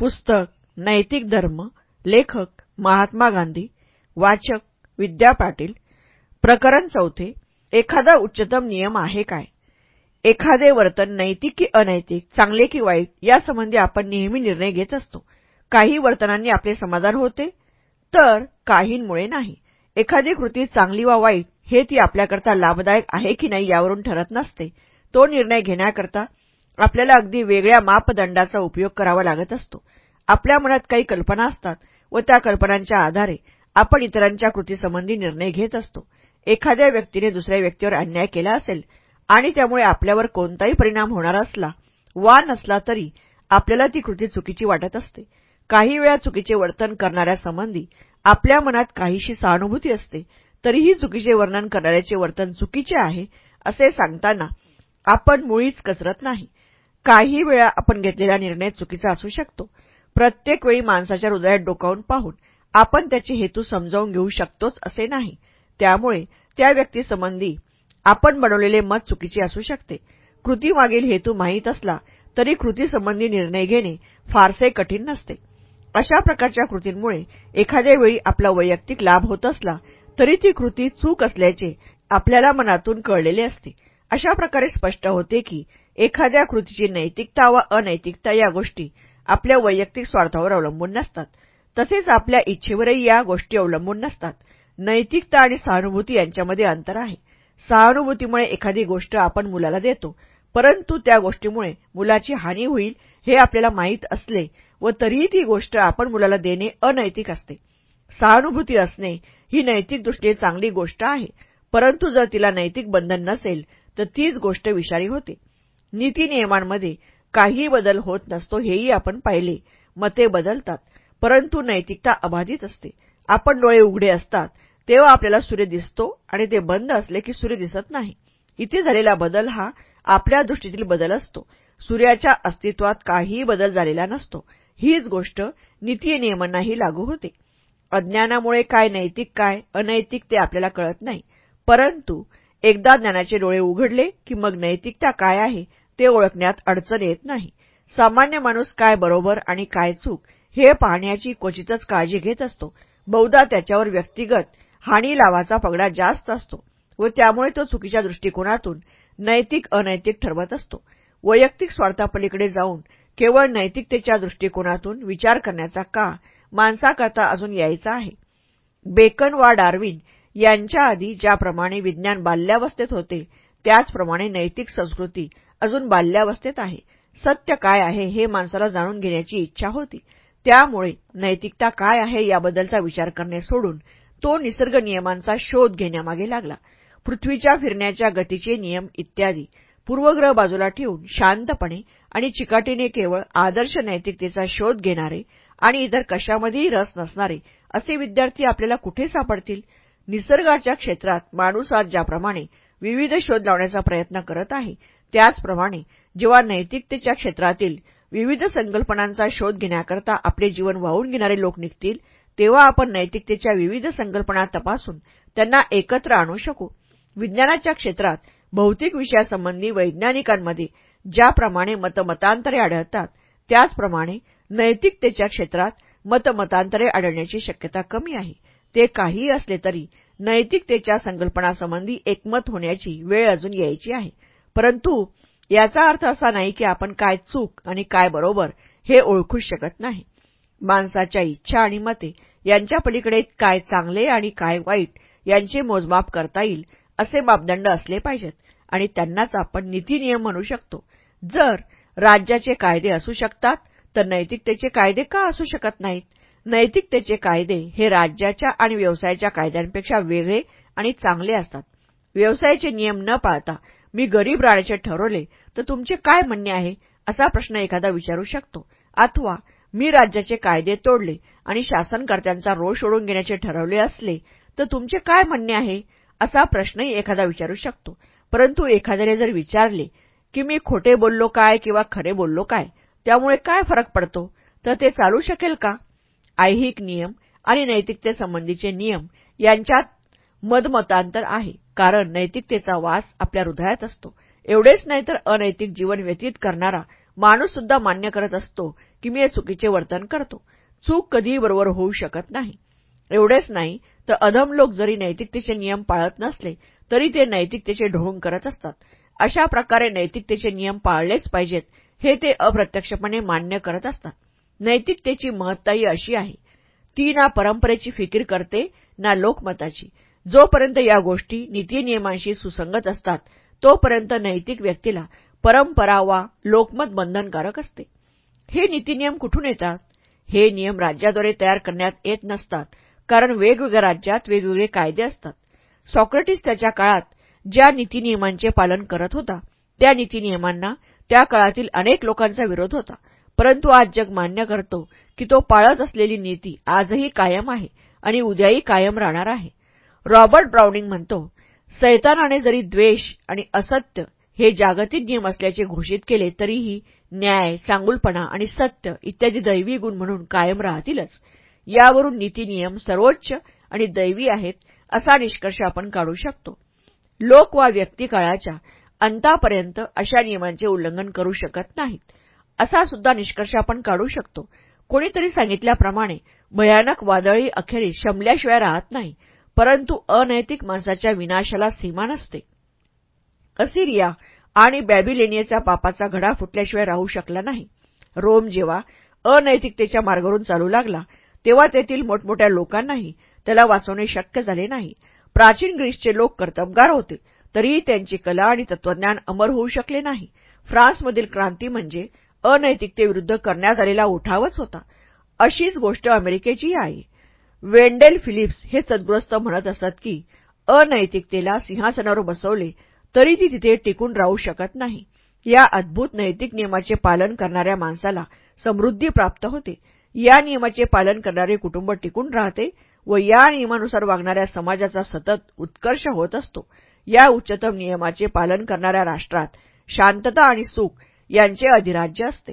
पुस्तक नैतिक धर्म लेखक महात्मा गांधी वाचक विद्या पाटील प्रकरण चौथे एखादा उच्चतम नियम आहे काय? एखादे वर्तन नैतिक की अनैतिक चांगले की वाईट यासंबंधी आपण नेहमी निर्णय घेत असतो. काही वर्तनांनी आपले समाधान होते तर काहींमुळे नाही. एखादी कृती चांगली वा वाईट हे ती आपल्याकरता लाभदायक आहे की नाही यावरून ठरत नसते. तो निर्णय घेण्याकरता आपल्याला अगदी वेगळ्या मापदंडाचा उपयोग करावा लागत असतो. आपल्या मनात काही कल्पना असतात व त्या कल्पनांच्या आधारे आपण इतरांच्या कृतीसंबंधी निर्णय घेत असतो. एखाद्या व्यक्तीने दुसऱ्या व्यक्तीवर अन्याय केला असेल आणि त्यामुळे आपल्यावर कोणताही परिणाम होणार असला वा नसला तरी आपल्याला ती कृती चुकीची वाटत असते. काही वेळा चुकीचे वर्तन करणाऱ्यासंबंधी आपल्या मनात काहीशी सहानुभूती असते तरीही चुकीचे वर्णन करणाऱ्याचे वर्तन चुकीचे आहे असे सांगताना आपण मुळीच कसरत नाही. काही वेळा आपण घेतलेला निर्णय चुकीचा असू शकतो. प्रत्येक वेळी माणसाच्या हृदयात डोकावून पाहून आपण त्याचे हेतू समजावून घेऊ शकतोच असे नाही. त्यामुळे त्या व्यक्तीसंबंधी आपण बनवलेले मत चुकीचे असू शकते. कृतीमागील हेतू माहीत असला तरी कृतीसंबंधी निर्णय घेणे फारसे कठीण नसते. अशा प्रकारच्या कृतींमुळे एखाद्या वेळी आपला वैयक्तिक लाभ होत असला तरी ती कृती चूक असल्याचे आपल्याला मनातून कळलेले असते. अशा प्रकारे स्पष्ट होते की एखाद्या कृतीची नैतिकता व अनैतिकता या गोष्टी आपल्या वैयक्तिक स्वार्थावर अवलंबून नसतात. तसेच आपल्या इच्छेवरही या गोष्टी अवलंबून नसतात. नैतिकता आणि सहानुभूती यांच्यामध्ये अंतर आहे. सहानुभूतीमुळे एखादी गोष्ट आपण मुलाला देतो परंतु त्या गोष्टीमुळे मुलाची हानी होईल हे आपल्याला माहीत असले व तरीही ती गोष्ट आपण मुलाला देणे अनैतिक असते. सहानुभूती असणे ही नैतिक दृष्टीने चांगली गोष्ट आहे परंतु जर तिला नैतिक बंधन नसेल तर तीच गोष्ट विषारी होते. नीतीनियमांमध्ये काहीही बदल होत नसतो हेही आपण पाहिले. मते बदलतात परंतु नैतिकता अबाधित असते. आपण डोळे उघडे असतात तेव्हा आपल्याला सूर्य दिसतो आणि ते बंद असले की सूर्य दिसत नाही. इथे झालेला बदल हा आपल्या दृष्टीतील बदल असतो. सूर्याच्या अस्तित्वात काहीही बदल झालेला नसतो. हीच गोष्ट नीती नियमांनाही लागू होते. अज्ञानामुळे काय नैतिक काय अनैतिक ते आपल्याला कळत नाही. परंतु एकदा ज्ञानाचे डोळे उघडले की मग नैतिकता काय आहे ते ओळखण्यात अडचण येत नाही. सामान्य माणूस काय बरोबर आणि काय चूक हे पाहण्याची क्वचितच काळजी घेत असतो. बहुधा त्याच्यावर व्यक्तिगत हानी लावाचा पगडा जास्त असतो व त्यामुळे तो चुकीच्या दृष्टिकोनातून नैतिक अनैतिक ठरवत असतो. वैयक्तिक स्वार्थापलीकडे जाऊन केवळ नैतिकतेच्या दृष्टिकोनातून विचार करण्याचा का माणसाकरता अजून यायचा आहे? बेकन वा डार्विन यांच्या आधी ज्याप्रमाणे विज्ञान बाल्यावस्थेत होते त्याचप्रमाणे नैतिक संस्कृती अजून बाल्यावस्थेत आहे. सत्य काय आहे हे माणसाला जाणून घेण्याची इच्छा होती. त्यामुळे नैतिकता काय आहे याबद्दलचा विचार करणे सोडून तो निसर्ग नियमांचा शोध घेण्यामागे लागला. पृथ्वीच्या फिरण्याच्या गतीचे नियम इत्यादी. पूर्वग्रह बाजूला ठेवून शांतपणे आणि चिकाटीने केवळ आदर्श नैतिकतेचा शोध घेणारे आणि इतर कशामध्येही रस नसणारे असे विद्यार्थी आपल्याला कुठे सापडतील? निसर्गाच्या क्षेत्रात माणूस आज ज्याप्रमाणे विविध शोध लावण्याचा प्रयत्न करत आहे. त्याचप्रमाणे जेव्हा नैतिकतेच्या क्षेत्रातील विविध संकल्पनांचा शोध घेण्याकरता आपले जीवन वाहून घेणारे लोक निघतील तेव्हा आपण नैतिकतेच्या विविध संकल्पना तपासून त्यांना एकत्र आणू शकू. विज्ञानाच्या क्षेत्रात भौतिक विषयासंबंधी वैज्ञानिकांमध्ये ज्याप्रमाणे मतमतांतरे आढळतात त्याचप्रमाणे नैतिकतेच्या क्षेत्रात मतमतांतरे आढळण्याची शक्यता कमी आहे. ते काहीही असले तरी नैतिकतेच्या संकल्पनासंबंधी एकमत होण्याची वेळ अजून यायची आहे. परंतु याचा अर्थ असा नाही की आपण काय चूक आणि काय बरोबर हे ओळखूच शकत नाही. माणसाच्या इच्छा आणि मते यांच्या पलीकडे काय चांगले आणि काय वाईट यांचे मोजमाप करता येईल असे मापदंड असले पाहिजेत आणि त्यांनाच आपण नीतीनियम म्हणू शकतो. जर राज्याचे कायदे असू शकतात तर नैतिकतेचे कायदे का असू शकत नाहीत? नैतिकतेचे कायदे हे राज्याच्या आणि व्यवसायाच्या कायद्यांपेक्षा वेगळे आणि चांगले असतात. व्यवसायाचे नियम न पाळता मी गरीब राहण्याचे ठरवले तर तुमचे काय म्हणणे आहे? असा प्रश्न एखादा विचारू शकतो. अथवा मी राज्याचे कायदे तोडले आणि शासनकर्त्यांचा रोष ओढून घेण्याचे ठरवले असले तर तुमचे काय म्हणणे आहे? असा प्रश्नही एखादा विचारू शकतो. परंतु एखाद्याने जर विचारले की मी खोटे बोललो काय किंवा खरे बोललो काय त्यामुळे काय फरक पडतो? तर ते चालू शकेल का? ऐहिक नियम आणि नैतिकतेसंबंधीचे नियम यांच्यात मदमतांतर आहे. कारण नैतिकतेचा वास आपल्या हृदयात असतो. एवढेच नाही तर अनैतिक जीवन व्यतीत करणारा माणूस सुद्धा मान्य करत असतो की मी चुकीचे वर्तन करतो. चूक कधीही बरोबर होऊ शकत नाही. एवढेच नाही तर अधम लोक जरी नैतिकतेचे नियम पाळत नसले तरी ते नैतिकतेचे ढोंग करत असतात. अशा प्रकारे नैतिकतेचे नियम पाळलेच पाहिजेत हे ते अप्रत्यक्षपणे मान्य करत असतात. नैतिकतेची महत्ताही अशी आहे. ती ना परंपरेची फिकीर करते ना लोकमताची. जोपर्यंत या गोष्टी नीतीनियमांशी सुसंगत असतात तोपर्यंत नैतिक व्यक्तीला परंपरा वा लोकमत बंधनकारक असते. हे नीतीनियम कुठून येतात? हे नियम राज्याद्वारे तयार करण्यात येत नसतात कारण वेगवेगळ्या राज्यात वेगवेगळे कायदे असतात. सॉक्रेटिस त्याच्या काळात ज्या नीतीनियमांचे पालन करत होता त्या नीतीनियमांना त्या काळातील अनेक लोकांचा विरोध होता. परंतु आज जग मान्य करतो की तो पाळत असलेली नीती आजही कायम आहे आणि उद्याही कायम राहणार आहे. रॉबर्ट ब्राउनिंग म्हणतो सैतानाने जरी द्वेष आणि असत्य हे जागतिक नियम असल्याचे घोषित केले तरीही न्याय चांगुलपणा आणि सत्य इत्यादी दैवी गुण म्हणून कायम राहतीलच. यावरून नीती नियम सर्वोच्च आणि दैवी आहेत असा निष्कर्ष आपण काढू शकतो. लोक वा व्यक्ती काळाच्या अंतापर्यंत अशा नियमांचे उल्लंघन करू शकत नाहीत. असा सुद्धा निष्कर्ष आपण काढू शकतो. कोणीतरी सांगितल्याप्रमाणे भयानक वादळी अखेरीस शमल्याशिवाय राहत नाही परंतु अनैतिक माणसाच्या विनाशाला सीमा नसते. असिरिया आणि बॅबिलेनियाचा पापाचा घडा फुटल्याशिवाय राहू शकला नाही. रोम जेव्हा अनैतिकतेच्या मार्गावरून चालू लागला तेव्हा तेथील मोठमोठ्या लोकांनाही त्याला वाचवणे शक्य झाले नाही. प्राचीन ग्रीसचे लोक कर्तबगार होते तरीही त्यांची कला आणि तत्वज्ञान अमर होऊ शकले नाही. फ्रान्समधील क्रांती म्हणजे अनैतिकतेविरुद्ध करण्यात आलेला उठावच होता. अशीच गोष्ट अमेरिकेचीही आहे वेंडेल फिलिप्स हे सद्ग्रस्त म्हणत असत की अनैतिकतेला सिंहासनावर बसवले तरी ती तिथे टिकून राहू शकत नाही. या अद्भुत नैतिक नियमाचे पालन करणाऱ्या माणसाला समृद्धी प्राप्त होते. या नियमाचे पालन करणारे कुटुंब टिकून राहते व या नियमानुसार वागणाऱ्या समाजाचा सतत उत्कर्ष होत असतो. या उच्चतम नियमाचे पालन करणाऱ्या राष्ट्रात शांतता आणि सुख यांचे अधिराज्य असते.